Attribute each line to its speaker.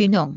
Speaker 1: Yunong.